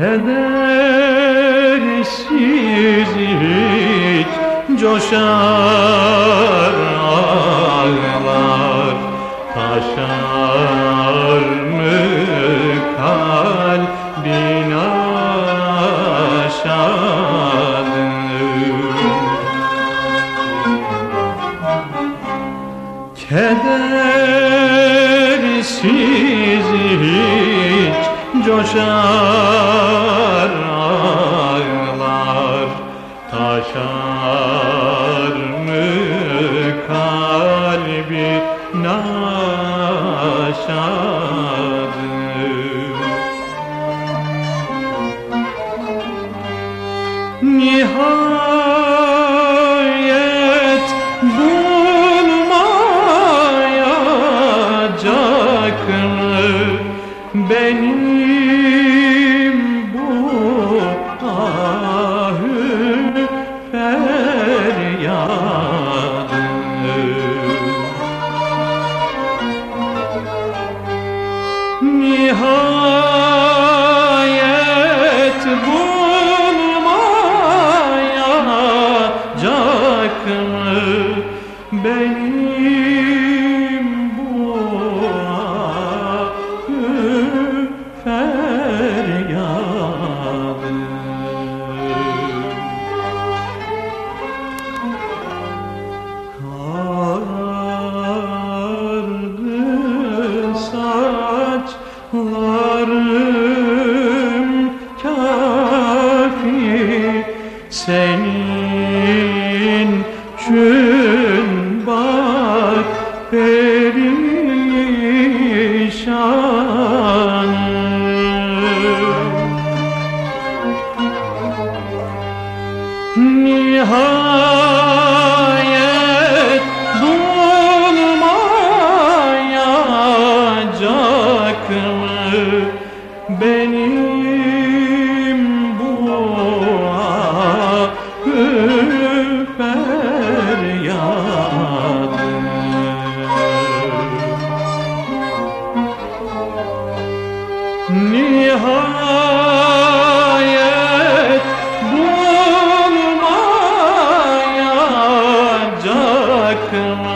Kedersiz hiç coşar ağlar. Taşar mı kalbin aşağı Kedersiz hiç coşar ağlar Taşar mı kalbi naşadım Nihayet bulmayacak mı benim Nihayet bulmayacak mı benim çün bak perişanım Nihayet bulmayacak mı benim welcome.